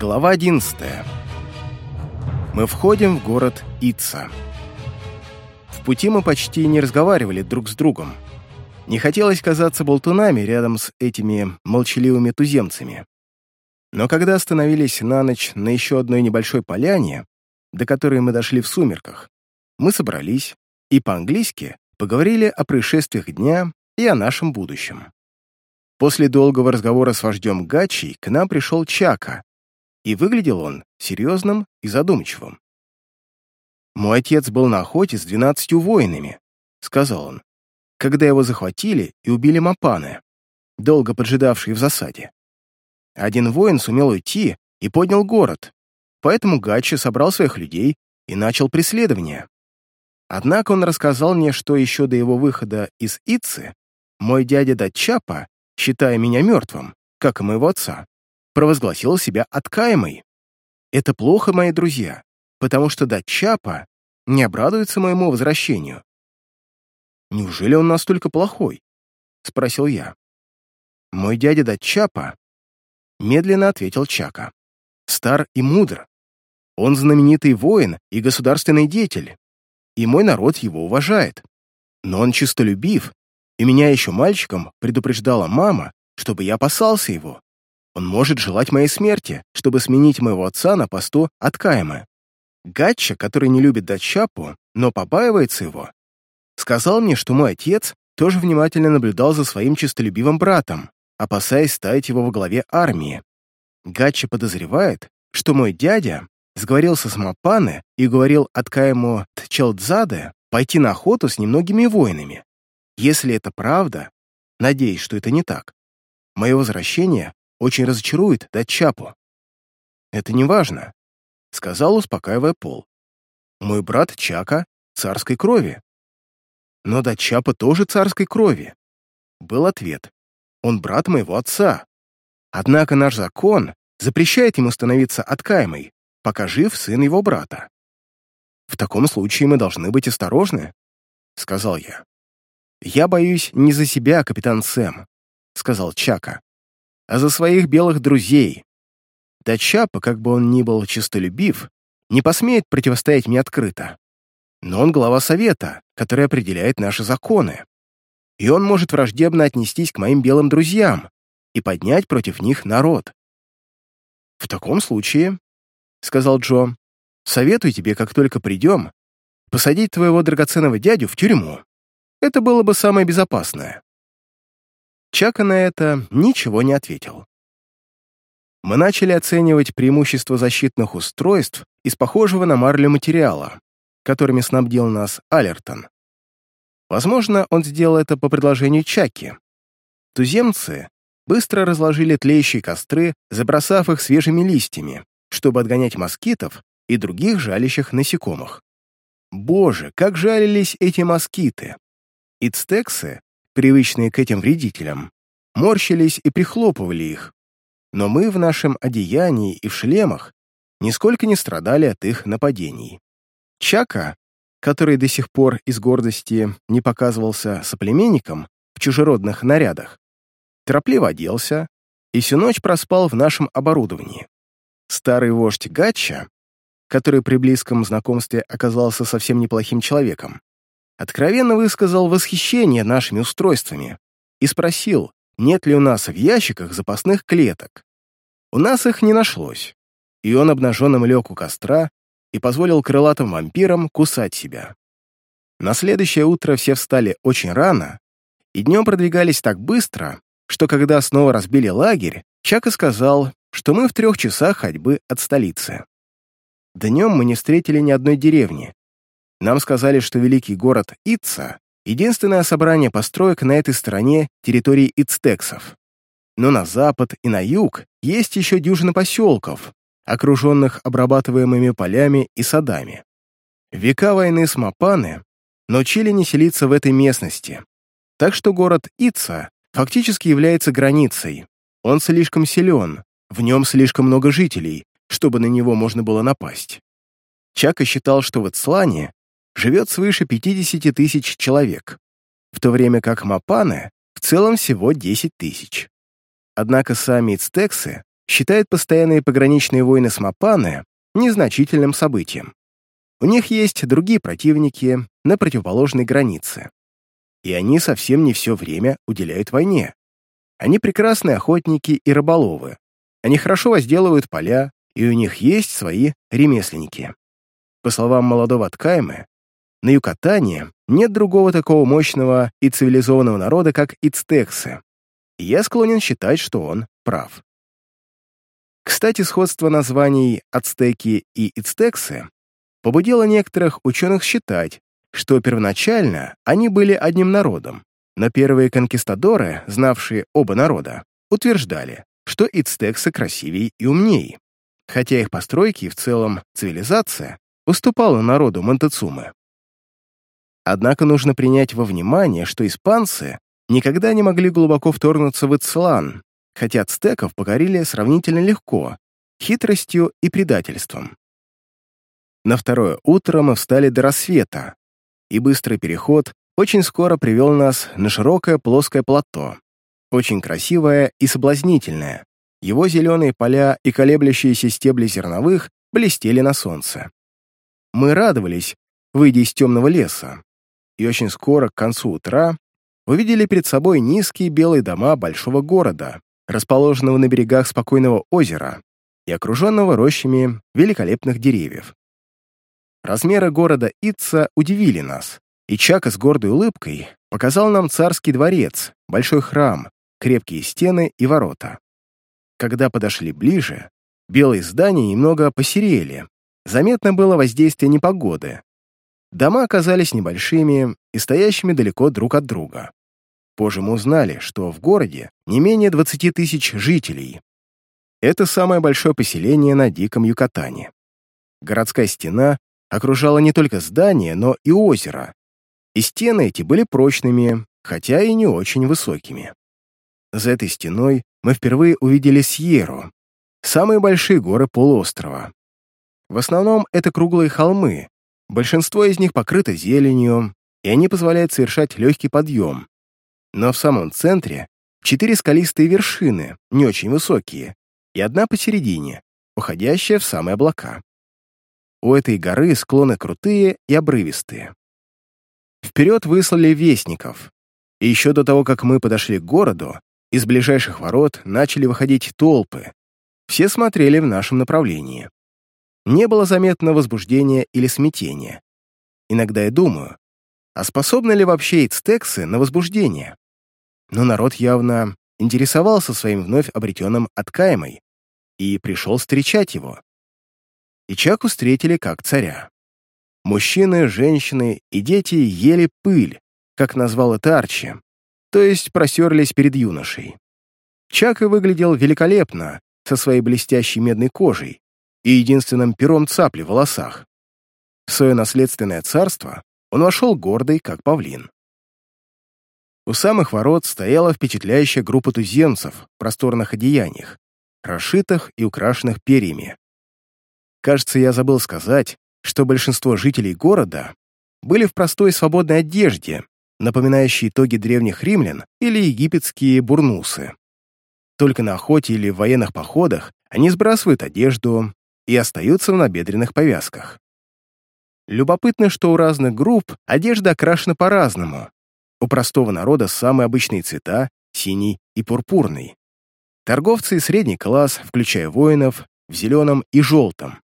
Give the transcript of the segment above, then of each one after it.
Глава 11. Мы входим в город Ица. В пути мы почти не разговаривали друг с другом. Не хотелось казаться болтунами рядом с этими молчаливыми туземцами. Но когда остановились на ночь на еще одной небольшой поляне, до которой мы дошли в сумерках, мы собрались и по-английски поговорили о происшествиях дня и о нашем будущем. После долгого разговора с вождем Гачи к нам пришел Чака, и выглядел он серьезным и задумчивым. «Мой отец был на охоте с двенадцатью воинами», — сказал он, когда его захватили и убили Мапаны, долго поджидавшие в засаде. Один воин сумел уйти и поднял город, поэтому Гачи собрал своих людей и начал преследование. Однако он рассказал мне, что еще до его выхода из Итцы мой дядя Датчапа считая меня мертвым, как и моего отца, провозгласил себя откаемой. Это плохо, мои друзья, потому что Датчапа не обрадуется моему возвращению. «Неужели он настолько плохой?» — спросил я. «Мой дядя Датчапа», — медленно ответил Чака, — «стар и мудр. Он знаменитый воин и государственный деятель, и мой народ его уважает. Но он чистолюбив и меня еще мальчиком предупреждала мама, чтобы я опасался его. Он может желать моей смерти, чтобы сменить моего отца на посту от Каима. Гатча, который не любит Датчапу, но побаивается его, сказал мне, что мой отец тоже внимательно наблюдал за своим честолюбивым братом, опасаясь ставить его во главе армии. Гатча подозревает, что мой дядя сговорился с Мапане и говорил Откаему Тчелдзаде пойти на охоту с немногими воинами. Если это правда, надеюсь, что это не так, мое возвращение очень разочарует Датчапу. Это не важно, сказал, успокаивая Пол. Мой брат Чака царской крови. Но Датчапа тоже царской крови. Был ответ. Он брат моего отца. Однако наш закон запрещает ему становиться откаемой, пока жив сын его брата. В таком случае мы должны быть осторожны, сказал я. «Я боюсь не за себя, капитан Сэм», — сказал Чака, «а за своих белых друзей. Да Чапа, как бы он ни был честолюбив, не посмеет противостоять мне открыто. Но он глава совета, который определяет наши законы. И он может враждебно отнестись к моим белым друзьям и поднять против них народ. «В таком случае», — сказал Джо, — «советую тебе, как только придем, посадить твоего драгоценного дядю в тюрьму. Это было бы самое безопасное. Чака на это ничего не ответил. Мы начали оценивать преимущества защитных устройств из похожего на марлю материала, которыми снабдил нас Алертон. Возможно, он сделал это по предложению Чаки. Туземцы быстро разложили тлеющие костры, забросав их свежими листьями, чтобы отгонять москитов и других жалящих насекомых. Боже, как жалились эти москиты! Ицтексы, привычные к этим вредителям, морщились и прихлопывали их, но мы в нашем одеянии и в шлемах нисколько не страдали от их нападений. Чака, который до сих пор из гордости не показывался соплеменником в чужеродных нарядах, торопливо оделся и всю ночь проспал в нашем оборудовании. Старый вождь Гатча, который при близком знакомстве оказался совсем неплохим человеком, откровенно высказал восхищение нашими устройствами и спросил, нет ли у нас в ящиках запасных клеток. У нас их не нашлось, и он обнаженным лег у костра и позволил крылатым вампирам кусать себя. На следующее утро все встали очень рано и днем продвигались так быстро, что когда снова разбили лагерь, Чака сказал, что мы в трех часах ходьбы от столицы. Днем мы не встретили ни одной деревни, нам сказали, что великий город Итца — единственное собрание построек на этой стороне территории ицтексов. Но на запад и на юг есть еще дюжина поселков, окруженных обрабатываемыми полями и садами. Века войны с Мапаны научили не селиться в этой местности, так что город Итца фактически является границей. Он слишком силен, в нем слишком много жителей, чтобы на него можно было напасть. Чака считал, что в Ицлане живет свыше 50 тысяч человек, в то время как Мапане в целом всего 10 тысяч. Однако сами ицтексы считают постоянные пограничные войны с Мапаны незначительным событием. У них есть другие противники на противоположной границе. И они совсем не все время уделяют войне. Они прекрасные охотники и рыболовы. Они хорошо возделывают поля, и у них есть свои ремесленники. По словам молодого Ткаймы, на Юкатане нет другого такого мощного и цивилизованного народа, как ицтексы. И я склонен считать, что он прав. Кстати, сходство названий ацтеки и ицтексы побудило некоторых ученых считать, что первоначально они были одним народом, но первые конкистадоры, знавшие оба народа, утверждали, что ицтексы красивее и умнее, хотя их постройки и в целом цивилизация уступала народу Монтецумы. Однако нужно принять во внимание, что испанцы никогда не могли глубоко вторгнуться в Ицлан, хотя ацтеков покорили сравнительно легко, хитростью и предательством. На второе утро мы встали до рассвета, и быстрый переход очень скоро привел нас на широкое плоское плато, очень красивое и соблазнительное. Его зеленые поля и колеблющиеся стебли зерновых блестели на солнце. Мы радовались, выйдя из темного леса, и очень скоро, к концу утра, увидели перед собой низкие белые дома большого города, расположенного на берегах спокойного озера и окруженного рощами великолепных деревьев. Размеры города Итца удивили нас, и Чака с гордой улыбкой показал нам царский дворец, большой храм, крепкие стены и ворота. Когда подошли ближе, белые здания немного посерели, заметно было воздействие непогоды, Дома оказались небольшими и стоящими далеко друг от друга. Позже мы узнали, что в городе не менее 20 тысяч жителей. Это самое большое поселение на Диком Юкатане. Городская стена окружала не только здание, но и озеро. И стены эти были прочными, хотя и не очень высокими. За этой стеной мы впервые увидели Сьеру, самые большие горы полуострова. В основном это круглые холмы, Большинство из них покрыто зеленью, и они позволяют совершать легкий подъем. Но в самом центре четыре скалистые вершины, не очень высокие, и одна посередине, уходящая в самые облака. У этой горы склоны крутые и обрывистые. Вперед выслали вестников, и еще до того, как мы подошли к городу, из ближайших ворот начали выходить толпы. Все смотрели в нашем направлении не было заметно возбуждения или смятения. Иногда я думаю, а способны ли вообще ицтексы на возбуждение? Но народ явно интересовался своим вновь обретенным откаемой и пришел встречать его. И Чаку встретили как царя. Мужчины, женщины и дети ели пыль, как назвал это Арчи, то есть просерлись перед юношей. Чака выглядел великолепно, со своей блестящей медной кожей, и единственным пером цапли в волосах. В свое наследственное царство он вошел гордый, как павлин. У самых ворот стояла впечатляющая группа туземцев в просторных одеяниях, расшитых и украшенных перьями. Кажется, я забыл сказать, что большинство жителей города были в простой свободной одежде, напоминающей итоги древних римлян или египетские бурнусы. Только на охоте или в военных походах они сбрасывают одежду, и остаются в набедренных повязках. Любопытно, что у разных групп одежда окрашена по-разному. У простого народа самые обычные цвета — синий и пурпурный. Торговцы и средний класс, включая воинов, в зеленом и желтом.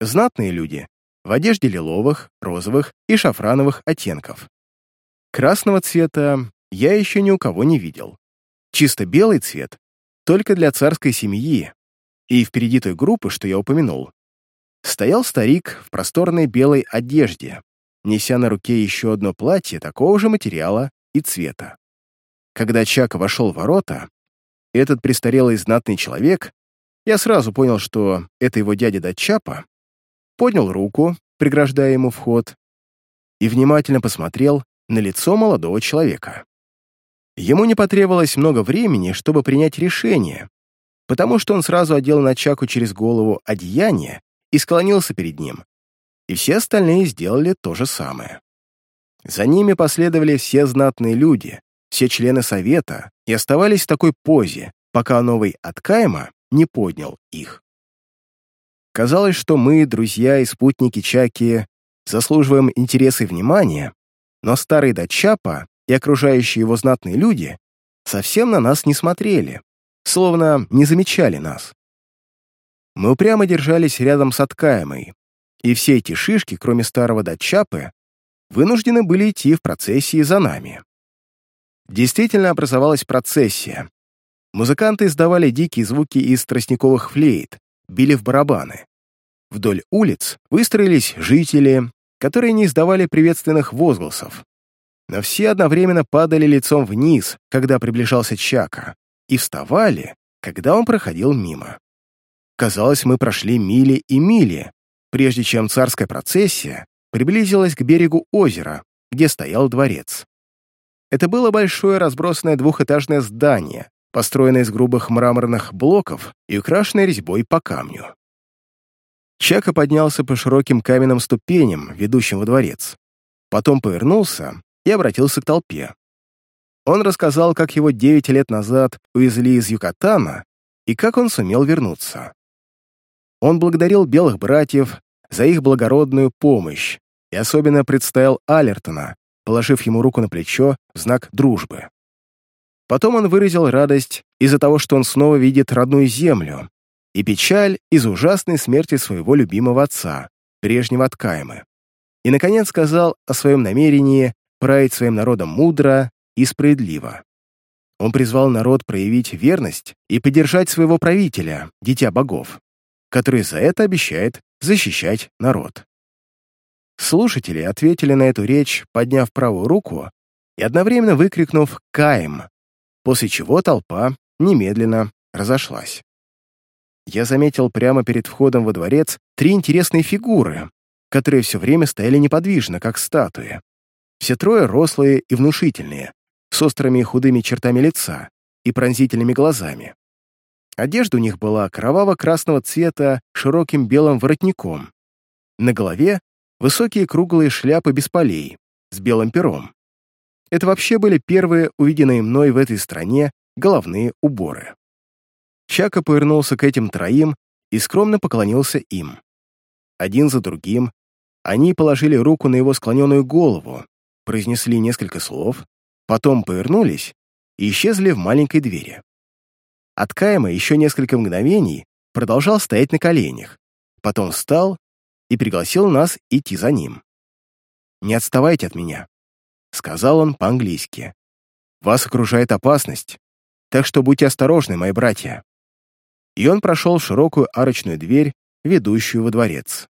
Знатные люди — в одежде лиловых, розовых и шафрановых оттенков. Красного цвета я еще ни у кого не видел. Чисто белый цвет только для царской семьи, и впереди той группы, что я упомянул, стоял старик в просторной белой одежде, неся на руке еще одно платье такого же материала и цвета. Когда Чак вошел в ворота, этот престарелый знатный человек, я сразу понял, что это его дядя Датчапа, поднял руку, преграждая ему вход, и внимательно посмотрел на лицо молодого человека. Ему не потребовалось много времени, чтобы принять решение, потому что он сразу одел на Чаку через голову одеяние и склонился перед ним. И все остальные сделали то же самое. За ними последовали все знатные люди, все члены совета и оставались в такой позе, пока новый Откайма не поднял их. Казалось, что мы, друзья и спутники Чаки, заслуживаем интереса и внимания, но старый Дачапа и окружающие его знатные люди совсем на нас не смотрели, словно не замечали нас. Мы упрямо держались рядом с Откаемой, и все эти шишки, кроме старого Датчапы, вынуждены были идти в процессии за нами. Действительно образовалась процессия. Музыканты издавали дикие звуки из тростниковых флейт, били в барабаны. Вдоль улиц выстроились жители, которые не издавали приветственных возгласов. Но все одновременно падали лицом вниз, когда приближался Чака, и вставали, когда он проходил мимо. Казалось, мы прошли мили и мили, прежде чем царская процессия приблизилась к берегу озера, где стоял дворец. Это было большое разбросанное двухэтажное здание, построенное из грубых мраморных блоков и украшенное резьбой по камню. Чака поднялся по широким каменным ступеням, ведущим во дворец. Потом повернулся и обратился к толпе. Он рассказал, как его девять лет назад увезли из Юкатана и как он сумел вернуться. Он благодарил белых братьев за их благородную помощь и особенно представил Алертона, положив ему руку на плечо в знак дружбы. Потом он выразил радость из-за того, что он снова видит родную землю, и печаль из ужасной смерти своего любимого отца, прежнего Откаемы. И, наконец, сказал о своем намерении править своим народом мудро и справедливо. Он призвал народ проявить верность и поддержать своего правителя, дитя богов, который за это обещает защищать народ. Слушатели ответили на эту речь, подняв правую руку и одновременно выкрикнув «Каем», после чего толпа немедленно разошлась. Я заметил прямо перед входом во дворец три интересные фигуры, которые все время стояли неподвижно, как статуи. Все трое рослые и внушительные, с острыми худыми чертами лица и пронзительными глазами. Одежда у них была кроваво-красного цвета широким белым воротником. На голове высокие круглые шляпы без полей, с белым пером. Это вообще были первые увиденные мной в этой стране головные уборы. Чака повернулся к этим троим и скромно поклонился им. Один за другим они положили руку на его склоненную голову, произнесли несколько слов, потом повернулись и исчезли в маленькой двери. Откаемо еще несколько мгновений продолжал стоять на коленях, потом встал и пригласил нас идти за ним. «Не отставайте от меня», — сказал он по-английски. «Вас окружает опасность, так что будьте осторожны, мои братья». И он прошел широкую арочную дверь, ведущую во дворец.